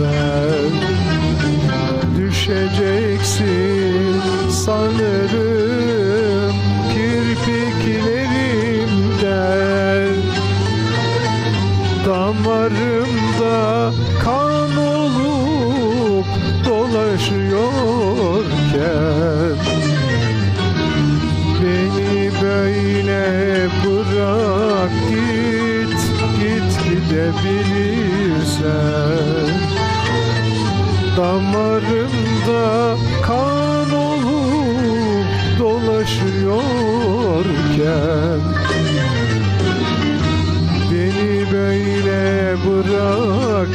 Ben. Düşeceksin sanırım Kirpiklerimden. Damarımda kan olup dolaşıyorken Beni böyle bırak git Git gidebilirsen Damarımda kan olup dolaşıyorken Beni böyle bırak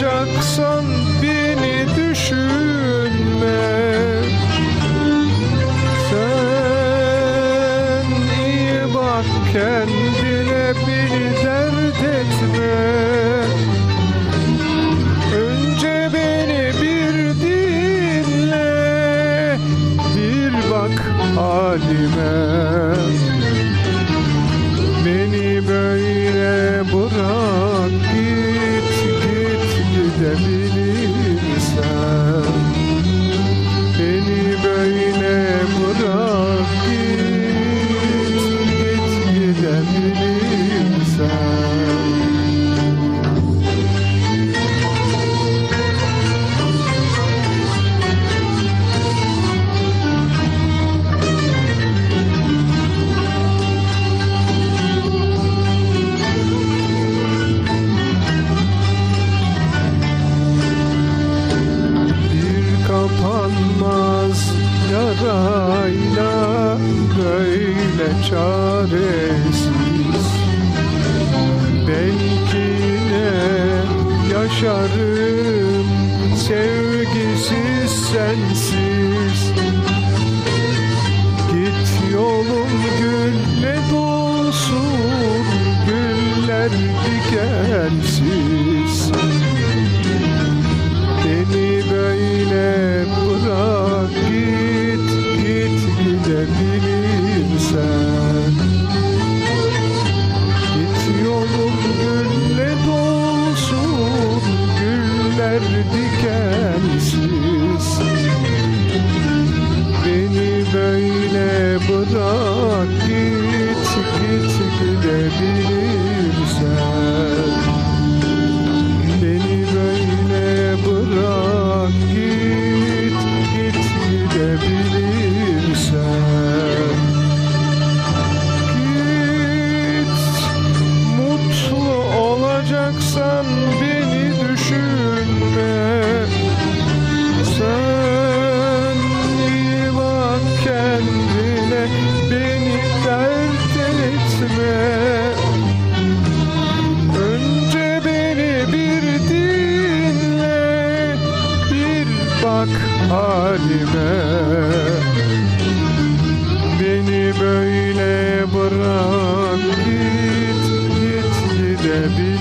olacaksan beni düşünme. Sen iyi bak kendine böyle dikensiz Beni böyle bırak git git gidebilirsen. Beni böyle bırak git git gidebilirsen. Git mutlu olacaksan beni bak halime. Beni böyle bırak git git gidebilirsen